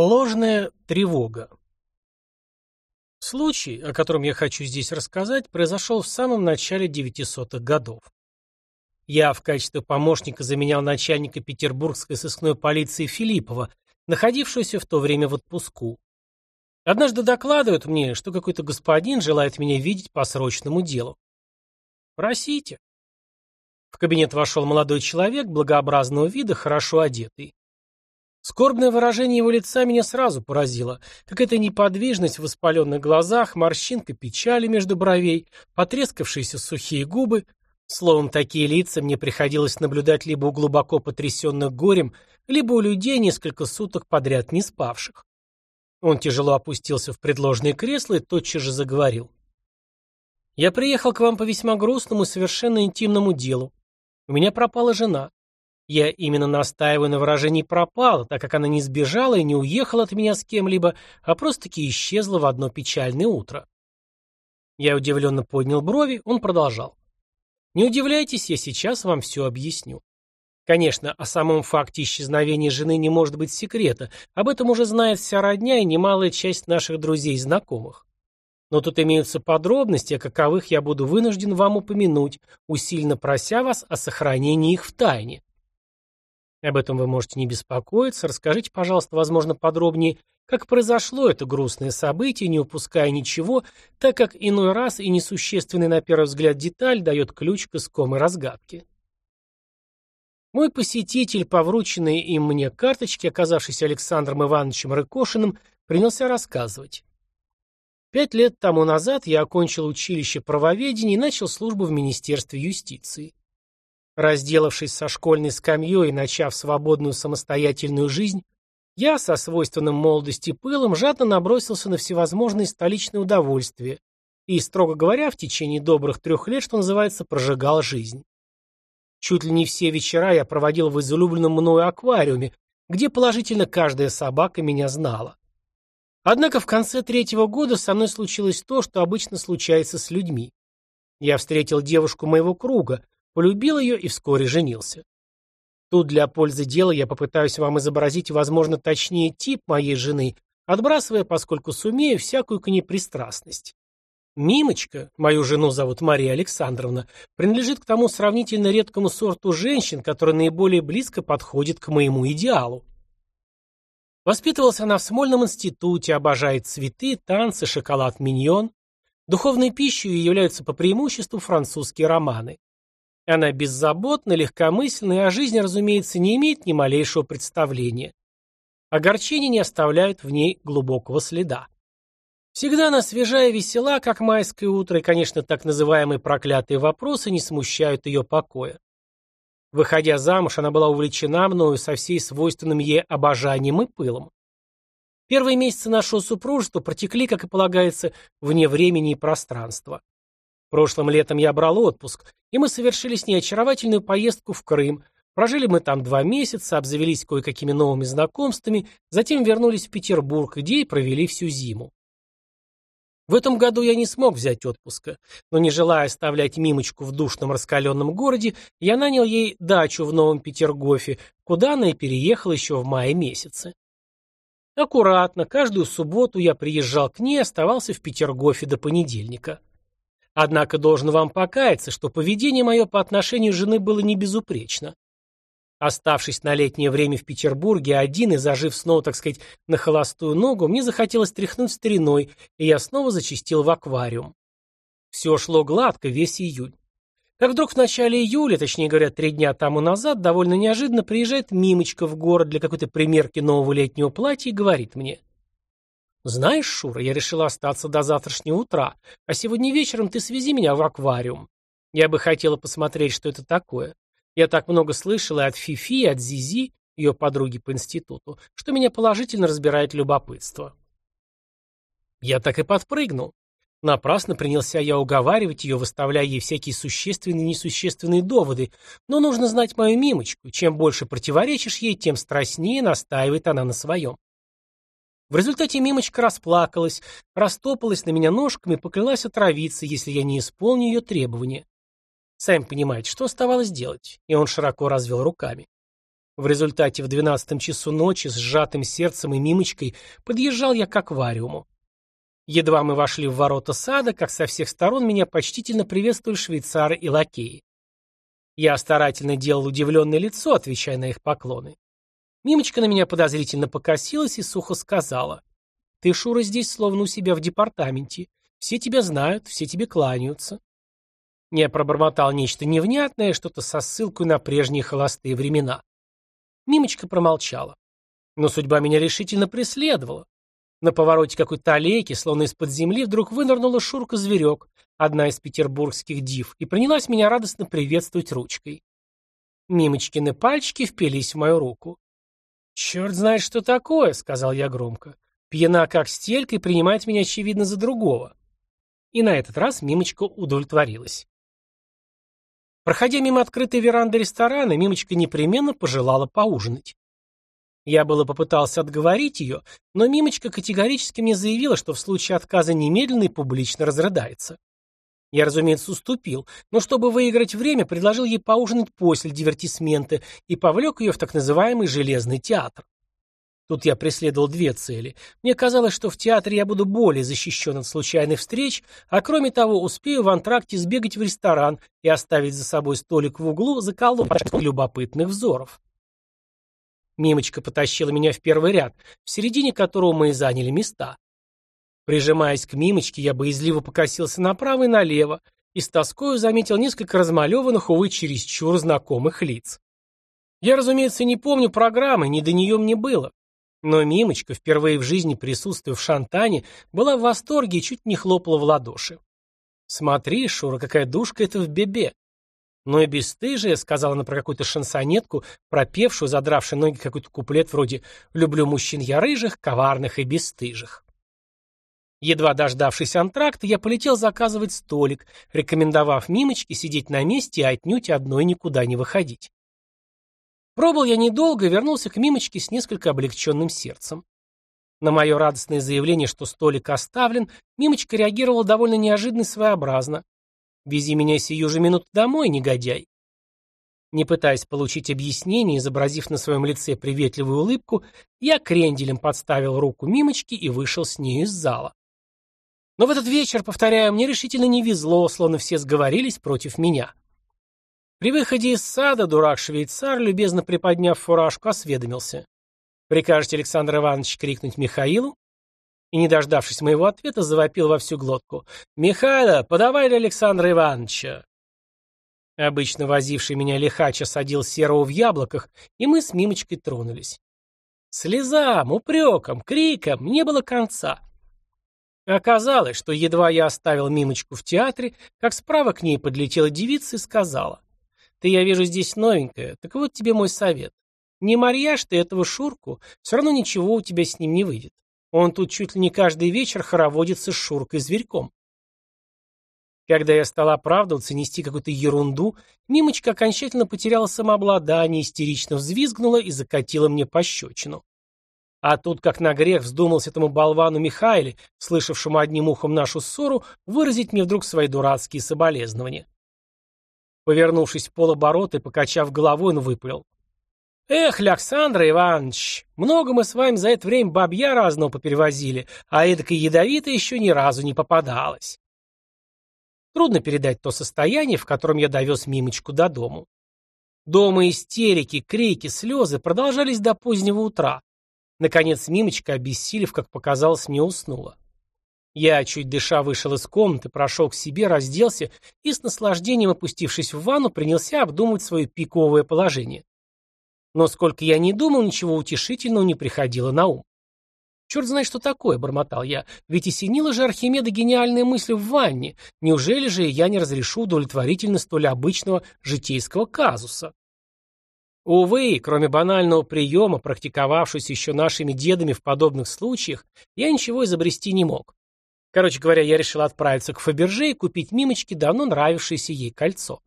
Ложная тревога. Случай, о котором я хочу здесь рассказать, произошел в самом начале 900-х годов. Я в качестве помощника заменял начальника петербургской сыскной полиции Филиппова, находившегося в то время в отпуску. Однажды докладывают мне, что какой-то господин желает меня видеть по срочному делу. Просите. В кабинет вошел молодой человек, благообразного вида, хорошо одетый. Скорбное выражение его лица меня сразу поразило. Какая-то неподвижность в воспаленных глазах, морщинка печали между бровей, потрескавшиеся сухие губы. Словом, такие лица мне приходилось наблюдать либо у глубоко потрясенных горем, либо у людей, несколько суток подряд не спавших. Он тяжело опустился в предложенное кресло и тотчас же заговорил. «Я приехал к вам по весьма грустному и совершенно интимному делу. У меня пропала жена. Я именно настаиваю на выражении «пропала», так как она не сбежала и не уехала от меня с кем-либо, а просто-таки исчезла в одно печальное утро. Я удивленно поднял брови, он продолжал. Не удивляйтесь, я сейчас вам все объясню. Конечно, о самом факте исчезновения жены не может быть секрета, об этом уже знает вся родня и немалая часть наших друзей и знакомых. Но тут имеются подробности, о каковых я буду вынужден вам упомянуть, усиленно прося вас о сохранении их в тайне. Об этом вы можете не беспокоиться. Расскажите, пожалуйста, возможно, подробнее, как произошло это грустное событие, не упуская ничего, так как иной раз и несущественный на первый взгляд деталь дает ключ к искомой разгадке. Мой посетитель, по врученной им мне карточке, оказавшийся Александром Ивановичем Рыкошиным, принялся рассказывать. Пять лет тому назад я окончил училище правоведения и начал службу в Министерстве юстиции. Разделавшись со школьной скамьей и начав свободную самостоятельную жизнь, я со свойственным молодости пылом жадно набросился на всевозможные столичные удовольствия и, строго говоря, в течение добрых трех лет, что называется, прожигал жизнь. Чуть ли не все вечера я проводил в излюбленном мною аквариуме, где положительно каждая собака меня знала. Однако в конце третьего года со мной случилось то, что обычно случается с людьми. Я встретил девушку моего круга, полюбил ее и вскоре женился. Тут для пользы дела я попытаюсь вам изобразить, возможно, точнее тип моей жены, отбрасывая, поскольку сумею, всякую к ней пристрастность. Мимочка, мою жену зовут Мария Александровна, принадлежит к тому сравнительно редкому сорту женщин, который наиболее близко подходит к моему идеалу. Воспитывалась она в Смольном институте, обожает цветы, танцы, шоколад миньон. Духовной пищей являются по преимуществу французские романы. Она беззаботна, легкомысленна и о жизни, разумеется, не имеет ни малейшего представления. Огорчения не оставляют в ней глубокого следа. Всегда она свежая и весела, как майское утро, и, конечно, так называемые проклятые вопросы не смущают ее покоя. Выходя замуж, она была увлечена мною со всей свойственным ей обожанием и пылом. Первые месяцы нашего супружества протекли, как и полагается, вне времени и пространства. Прошлым летом я брал отпуск, и мы совершили с ней очаровательную поездку в Крым. Прожили мы там два месяца, обзавелись кое-какими новыми знакомствами, затем вернулись в Петербург, где и провели всю зиму. В этом году я не смог взять отпуска, но не желая оставлять Мимочку в душном раскаленном городе, я нанял ей дачу в Новом Петергофе, куда она и переехала еще в мае месяце. Аккуратно, каждую субботу я приезжал к ней и оставался в Петергофе до понедельника. Однако должен вам покаяться, что поведение мое по отношению жены было не безупречно. Оставшись на летнее время в Петербурге один и зажив снова, так сказать, на холостую ногу, мне захотелось тряхнуть стариной, и я снова зачистил в аквариум. Все шло гладко весь июнь. Как вдруг в начале июля, точнее говоря, три дня тому назад, довольно неожиданно приезжает Мимочка в город для какой-то примерки нового летнего платья и говорит мне. «Знаешь, Шура, я решила остаться до завтрашнего утра, а сегодня вечером ты свези меня в аквариум. Я бы хотела посмотреть, что это такое. Я так много слышала от Фифи, и от Зизи, ее подруги по институту, что меня положительно разбирает любопытство». Я так и подпрыгнул. Напрасно принялся я уговаривать ее, выставляя ей всякие существенные и несущественные доводы, но нужно знать мою мимочку. Чем больше противоречишь ей, тем страстнее настаивает она на своем. В результате Мимочка расплакалась, растопалась на меня ножками поклялась отравиться, если я не исполню ее требования. Сами понимаете, что оставалось делать, и он широко развел руками. В результате в двенадцатом часу ночи с сжатым сердцем и мимочкой подъезжал я к аквариуму. Едва мы вошли в ворота сада, как со всех сторон меня почтительно приветствовали швейцары и лакеи. Я старательно делал удивленное лицо, отвечая на их поклоны. Мимочка на меня подозрительно покосилась и сухо сказала. «Ты, Шура, здесь словно у себя в департаменте. Все тебя знают, все тебе кланяются». Я пробормотал нечто невнятное, что-то со ссылкой на прежние холостые времена. Мимочка промолчала. Но судьба меня решительно преследовала. На повороте какой-то аллейки, словно из-под земли, вдруг вынырнула Шурка-зверек, одна из петербургских див, и принялась меня радостно приветствовать ручкой. Мимочкины пальчики впились в мою руку. «Черт знает, что такое», — сказал я громко. «Пьяна как стелька и принимает меня, очевидно, за другого». И на этот раз Мимочка удовлетворилась. Проходя мимо открытой веранды ресторана, Мимочка непременно пожелала поужинать. Я было попытался отговорить ее, но Мимочка категорически мне заявила, что в случае отказа немедленно и публично разрыдается. Я, разумеется, уступил, но чтобы выиграть время, предложил ей поужинать после дивертисмента и повлек ее в так называемый «железный театр». Тут я преследовал две цели. Мне казалось, что в театре я буду более защищен от случайных встреч, а кроме того, успею в антракте сбегать в ресторан и оставить за собой столик в углу, заколов любопытных взоров. Мимочка потащила меня в первый ряд, в середине которого мы и заняли места. Прижимаясь к Мимочке, я боязливо покосился направо и налево и с тоскою заметил несколько размалеванных, увы, чересчур знакомых лиц. Я, разумеется, не помню программы, не до нее мне было. Но Мимочка, впервые в жизни присутствуя в Шантане, была в восторге и чуть не хлопала в ладоши. «Смотри, Шура, какая душка это в бебе! Но и бесстыжие, сказала она про какую-то шансонетку, пропевшую, задравшую ноги какой-то куплет вроде «Люблю мужчин я рыжих, коварных и бесстыжих». Едва дождавшись антракта, я полетел заказывать столик, рекомендовав Мимочке сидеть на месте и отнюдь одной никуда не выходить. Пробыл я недолго и вернулся к Мимочке с несколько облегченным сердцем. На мое радостное заявление, что столик оставлен, Мимочка реагировала довольно неожиданно и своеобразно. Вези меня сию же минуту домой, негодяй. Не пытаясь получить объяснение, изобразив на своем лице приветливую улыбку, я кренделем подставил руку Мимочки и вышел с ней из зала. Но в этот вечер, повторяю, мне решительно не везло, словно все сговорились против меня. При выходе из сада дурак-швейцар, любезно приподняв фуражку, осведомился. «Прикажете, Александр Иванович, крикнуть Михаилу?» и, не дождавшись моего ответа, завопил во всю глотку. «Михайло, подавай для Александра Ивановича!» Обычно возивший меня лихач осадил серого в яблоках, и мы с Мимочкой тронулись. Слезам, упрекам, крикам не было конца. Оказалось, что едва я оставил Мимочку в театре, как справа к ней подлетела девица и сказала. «Ты, я вижу, здесь новенькая, так вот тебе мой совет. Не марьяж ты этого Шурку, все равно ничего у тебя с ним не выйдет. Он тут чуть ли не каждый вечер хороводится с Шуркой-зверьком. Когда я стал оправдываться, нести какую-то ерунду, Мимочка окончательно потеряла самообладание, истерично взвизгнула и закатила мне пощечину. А тут, как на грех, вздумался этому болвану Михаиле, слышавшему одним ухом нашу ссору, выразить мне вдруг свои дурацкие соболезнования. Повернувшись в полоборота и покачав головой, он выпалил. «Эх, Александр Иванович, много мы с вами за это время бабья разного поперевозили, а эдакой ядовитой еще ни разу не попадалось». Трудно передать то состояние, в котором я довез Мимочку до дому. Дома истерики, крики, слезы продолжались до позднего утра. Наконец Мимочка, обессилев, как показалось, мне уснула. Я, чуть дыша, вышел из комнаты, прошел к себе, разделся и, с наслаждением опустившись в ванну, принялся обдумывать свое пиковое положение. Но сколько я не думал, ничего утешительного не приходило на ум. «Черт знает, что такое», — бормотал я, — «ведь осенила же Архимеда гениальная мысль в ванне. Неужели же я не разрешу удовлетворительно столь обычного житейского казуса?» Увы, кроме банального приема, практиковавшегося еще нашими дедами в подобных случаях, я ничего изобрести не мог. Короче говоря, я решил отправиться к Фаберже и купить Мимочке давно нравившееся ей кольцо.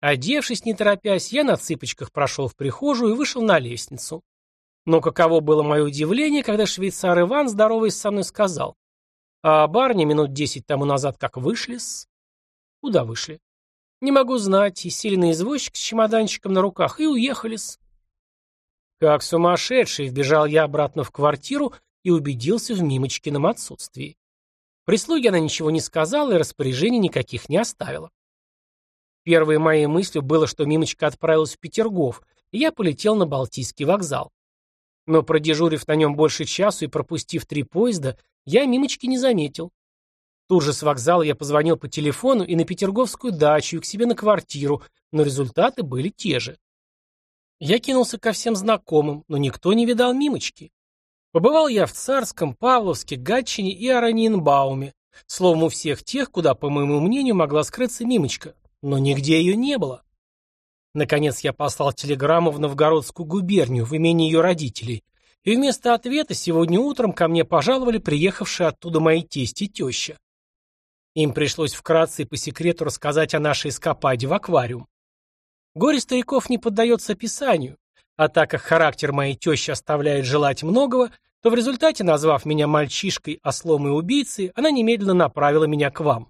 Одевшись, не торопясь, я на цыпочках прошел в прихожую и вышел на лестницу. Но каково было мое удивление, когда швейцар Иван, здороваясь со мной, сказал, «А барни минут десять тому назад как вышли-с?» «Куда вышли?» «Не могу знать, и сильный извозчик с чемоданчиком на руках, и уехали-с». Как сумасшедший вбежал я обратно в квартиру и убедился в Мимочкином отсутствии. Прислуге она ничего не сказала и распоряжений никаких не оставила. Первой моей мыслью было, что Мимочка отправилась в Петергоф, и я полетел на Балтийский вокзал. Но продежурив на нем больше часу и пропустив три поезда, я Мимочки не заметил. Тут же с вокзала я позвонил по телефону и на Петерговскую дачу, и к себе на квартиру, но результаты были те же. Я кинулся ко всем знакомым, но никто не видал Мимочки. Побывал я в Царском, Павловске, Гатчине и Аранинбауме, словом, у всех тех, куда, по моему мнению, могла скрыться Мимочка, но нигде ее не было. Наконец я послал телеграмму в Новгородскую губернию в имени ее родителей, и вместо ответа сегодня утром ко мне пожаловали приехавшие оттуда мои тесть и теща. Им пришлось вкратце и по секрету рассказать о нашей эскападе в аквариум. Горе стариков не поддается описанию, а так как характер моей тещи оставляет желать многого, то в результате, назвав меня мальчишкой, ослом и убийцей, она немедленно направила меня к вам.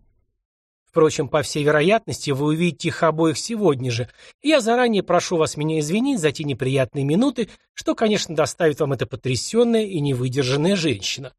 Впрочем, по всей вероятности, вы увидите их обоих сегодня же, и я заранее прошу вас меня извинить за те неприятные минуты, что, конечно, доставит вам эта потрясенная и невыдержанная женщина.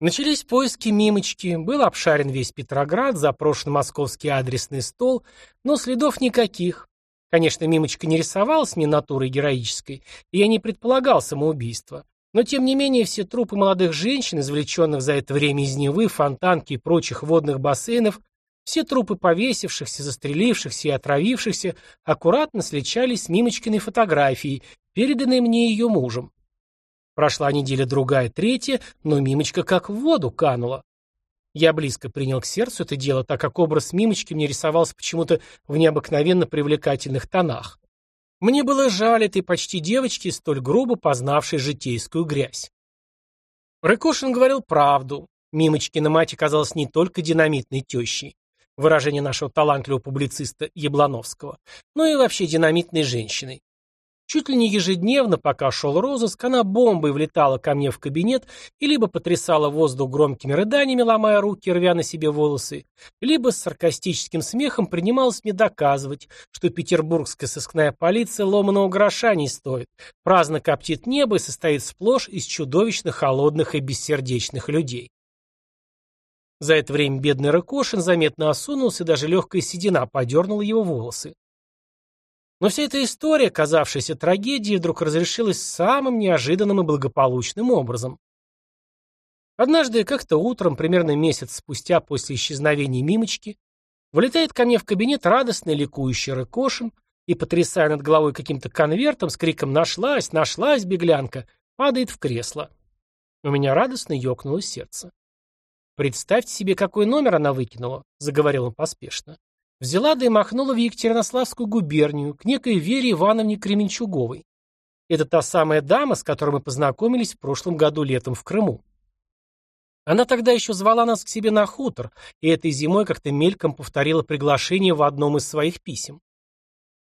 Начались поиски Мимочки, был обшарен весь Петроград, запрошен московский адресный стол, но следов никаких. Конечно, Мимочка не рисовалась мне натурой героической, и я не предполагал самоубийства. Но, тем не менее, все трупы молодых женщин, извлеченных за это время из Невы, Фонтанки и прочих водных бассейнов, все трупы повесившихся, застрелившихся и отравившихся аккуратно сличались с Мимочкиной фотографией, переданной мне ее мужем. Прошла неделя другая, третья, но Мимочка как в воду канула. Я близко принял к сердцу это дело, так как образ Мимочки мне рисовался почему-то в необыкновенно привлекательных тонах. Мне было жаль этой почти девочки, столь грубо познавшей житейскую грязь. Рыкошин говорил правду. Мимочкина мать оказалась не только динамитной тещей, выражение нашего талантливого публициста Яблановского, но и вообще динамитной женщиной. Чуть ли не ежедневно, пока шел розыск, она бомбой влетала ко мне в кабинет и либо потрясала воздух громкими рыданиями, ломая руки, рвя на себе волосы, либо с саркастическим смехом принималась мне доказывать, что петербургская сыскная полиция ломаного гроша не стоит, праздно коптит небо и состоит сплошь из чудовищно холодных и бессердечных людей. За это время бедный Рыкошин заметно осунулся, даже легкая седина подернула его волосы. Но вся эта история, казавшаяся трагедией, вдруг разрешилась самым неожиданным и благополучным образом. Однажды, как-то утром, примерно месяц спустя после исчезновения Мимочки, вылетает ко мне в кабинет радостный ликующий Рыкошин и, потрясая над головой каким-то конвертом, с криком «Нашлась! Нашлась, беглянка!» падает в кресло. У меня радостно ёкнуло сердце. «Представьте себе, какой номер она выкинула», — заговорил он поспешно. Взяла да и махнула в Екатеринославскую губернию, к некой Вере Ивановне Кременчуговой. Это та самая дама, с которой мы познакомились в прошлом году летом в Крыму. Она тогда еще звала нас к себе на хутор, и этой зимой как-то мельком повторила приглашение в одном из своих писем.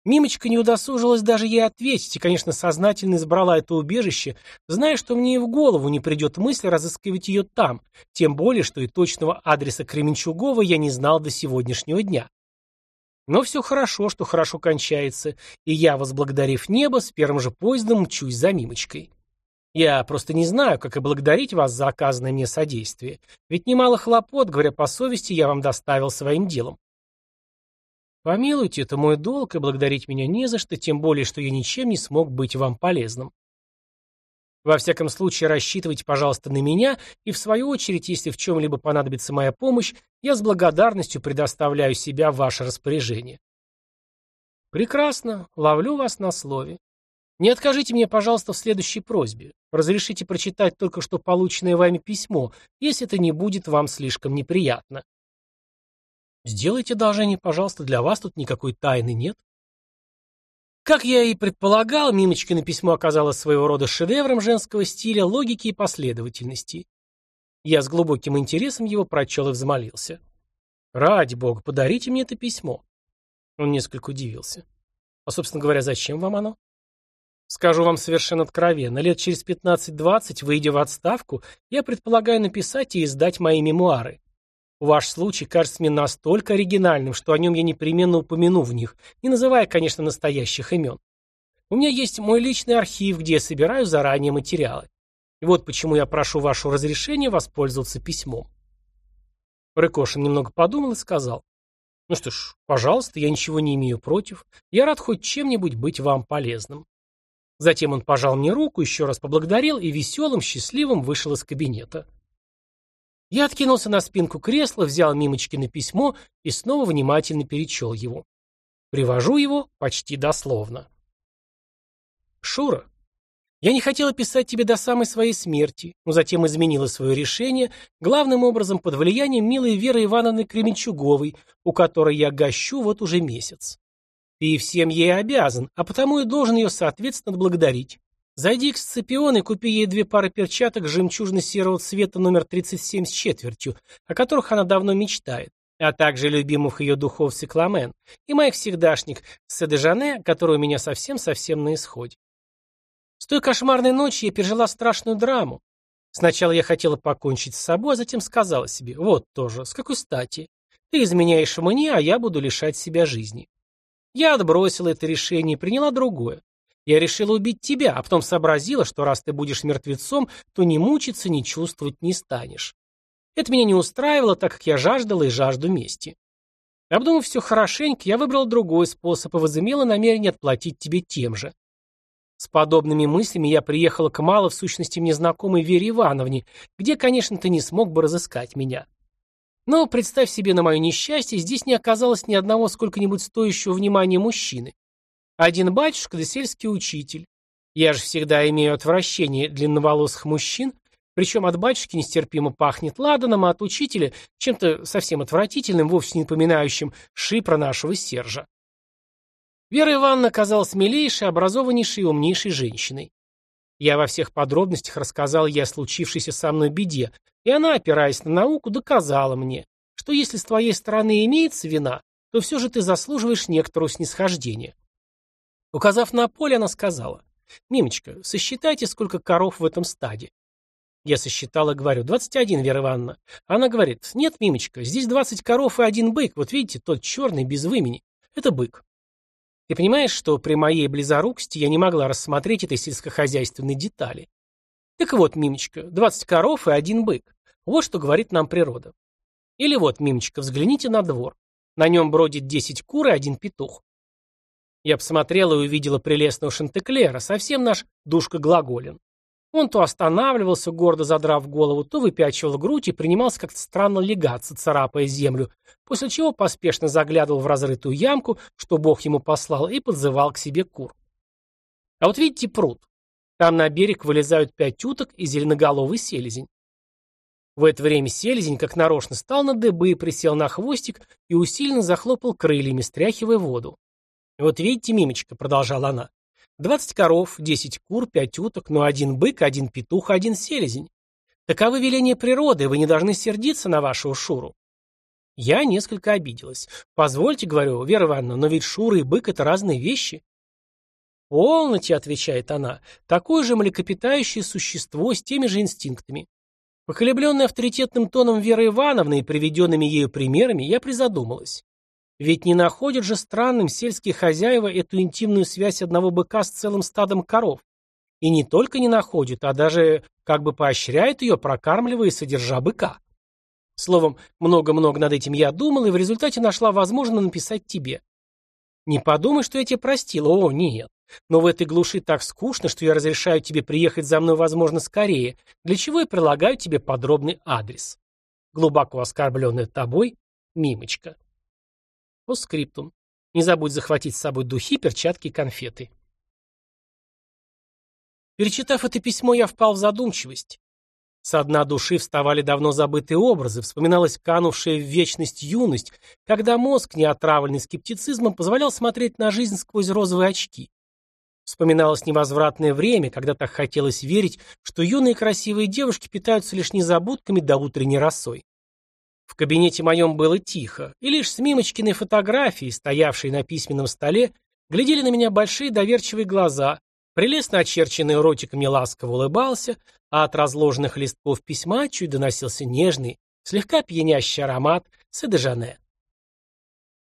Мимочка не удосужилась даже ей ответить и, конечно, сознательно избрала это убежище, зная, что мне и в голову не придет мысль разыскивать ее там, тем более, что и точного адреса Кременчугова я не знал до сегодняшнего дня. Но все хорошо, что хорошо кончается, и я, возблагодарив небо, с первым же поездом мчусь за Мимочкой. Я просто не знаю, как и благодарить вас за оказанное мне содействие, ведь немало хлопот, говоря по совести, я вам доставил своим делом. Помилуйте, это мой долг, и благодарить меня не за что, тем более, что я ничем не смог быть вам полезным. Во всяком случае, рассчитывайте, пожалуйста, на меня, и в свою очередь, если в чем-либо понадобится моя помощь, я с благодарностью предоставляю себя в ваше распоряжение. Прекрасно, ловлю вас на слове. Не откажите мне, пожалуйста, в следующей просьбе. Разрешите прочитать только что полученное вами письмо, если это не будет вам слишком неприятно. Сделайте одолжение, пожалуйста, для вас тут никакой тайны нет. Как я и предполагал, Мимочкино письмо оказалось своего рода шедевром женского стиля, логики и последовательности. Я с глубоким интересом его прочел и взмолился. «Ради бога, подарите мне это письмо». Он несколько удивился. «А, собственно говоря, зачем вам оно?» Скажу вам совершенно откровенно, лет через 15-20, выйдя в отставку, я предполагаю написать и издать мои мемуары. Ваш случай кажется мне настолько оригинальным, что о нем я непременно упомяну в них, не называя, конечно, настоящих имен. У меня есть мой личный архив, где я собираю заранее материалы. И вот почему я прошу вашего разрешения воспользоваться письмом. Рыкошин немного подумал и сказал. Ну что ж, пожалуйста, я ничего не имею против. Я рад хоть чем-нибудь быть вам полезным. Затем он пожал мне руку, еще раз поблагодарил и веселым, счастливым вышел из кабинета. Я откинулся на спинку кресла, взял Мимочкино письмо и снова внимательно перечел его. Привожу его почти дословно. Шура, я не хотела писать тебе до самой своей смерти, но затем изменила свое решение, главным образом под влиянием милой Веры Ивановны Кременчуговой, у которой я гощу вот уже месяц. Ты всем ей обязан, а потому и должен ее соответственно благодарить. Зайди к Сципион и купи ей две пары перчаток жемчужно-серого цвета номер 37 с четвертью, о которых она давно мечтает, а также любимых ее духов Секламен и моих всегдашних Седежане, которые у меня совсем-совсем на исходе. С той кошмарной ночи я пережила страшную драму. Сначала я хотела покончить с собой, а затем сказала себе, вот тоже, с какой стати. Ты изменяешь мне, а я буду лишать себя жизни. Я отбросила это решение и приняла другое. Я решила убить тебя, а потом сообразила, что раз ты будешь мертвецом, то ни мучиться, ни чувствовать не станешь. Это меня не устраивало, так как я жаждала и жажду мести. Обдумав все хорошенько, я выбрал другой способ и возымела намерение отплатить тебе тем же. С подобными мыслями я приехала к мало в сущности мне знакомой Вере Ивановне, где, конечно, ты не смог бы разыскать меня. Но, представь себе на мое несчастье, здесь не оказалось ни одного сколько-нибудь стоящего внимания мужчины. Один батюшка да сельский учитель. Я же всегда имею отвращение длинноволосых мужчин, причем от батюшки нестерпимо пахнет ладаном, а от учителя чем-то совсем отвратительным, вовсе не напоминающим шипра нашего Сержа. Вера Ивановна казалась милейшей, образованнейшей и умнейшей женщиной. Я во всех подробностях рассказал ей о случившейся со мной беде, и она, опираясь на науку, доказала мне, что если с твоей стороны имеется вина, то все же ты заслуживаешь некоторого снисхождения. Указав на поле, она сказала, «Мимочка, сосчитайте, сколько коров в этом стаде». Я сосчитала, говорю, «Двадцать один, Вера Ивановна». Она говорит, «Нет, Мимочка, здесь двадцать коров и один бык, вот видите, тот черный, без вымени. Это бык». Ты понимаешь, что при моей близорукости я не могла рассмотреть этой сельскохозяйственной детали? Так вот, Мимочка, двадцать коров и один бык. Вот что говорит нам природа. Или вот, Мимочка, взгляните на двор. На нем бродит десять кур и один петух. Я посмотрела и увидела прелестного Шантеклера, совсем наш душка глаголен. Он то останавливался, гордо задрав голову, то выпячивал грудь и принимался как-то странно легаться, царапая землю, после чего поспешно заглядывал в разрытую ямку, что Бог ему послал, и подзывал к себе кур. А вот видите пруд. Там на берег вылезают пять уток и зеленоголовый селезень. В это время селезень, как нарочно, стал на дыбы, присел на хвостик и усиленно захлопал крыльями, стряхивая воду. «Вот видите, Мимочка», — продолжала она, — «двадцать коров, десять кур, пять уток, но один бык, один петух, один селезень. Таковы веления природы, вы не должны сердиться на вашего Шуру». Я несколько обиделась. «Позвольте, — говорю, Вера Ивановна, но ведь Шура и бык — это разные вещи». «Полноте», — отвечает она, — «такое же млекопитающее существо с теми же инстинктами. Поколебленная авторитетным тоном Веры Ивановны и приведенными ею примерами, я призадумалась. Ведь не находят же странным сельские хозяева эту интимную связь одного быка с целым стадом коров. И не только не находят, а даже как бы поощряют ее, прокармливая и содержа быка. Словом, много-много над этим я думал, и в результате нашла возможность написать тебе. Не подумай, что я тебе простила. О, нет. Но в этой глуши так скучно, что я разрешаю тебе приехать за мной, возможно, скорее, для чего я прилагаю тебе подробный адрес. Глубоко оскорбленная тобой, Мимочка. По скриптум. Не забудь захватить с собой духи, перчатки и конфеты. Перечитав это письмо, я впал в задумчивость. Со дна души вставали давно забытые образы, вспоминалась канувшая в вечность юность, когда мозг, не отравленный скептицизмом, позволял смотреть на жизнь сквозь розовые очки. Вспоминалось невозвратное время, когда так хотелось верить, что юные красивые девушки питаются лишь незабудками до утренней росой. В кабинете моем было тихо, и лишь с Мимочкиной фотографией, стоявшей на письменном столе, глядели на меня большие доверчивые глаза, прелестно очерченный ротик мне ласково улыбался, а от разложенных листков письма чуть доносился нежный, слегка пьянящий аромат Седежане.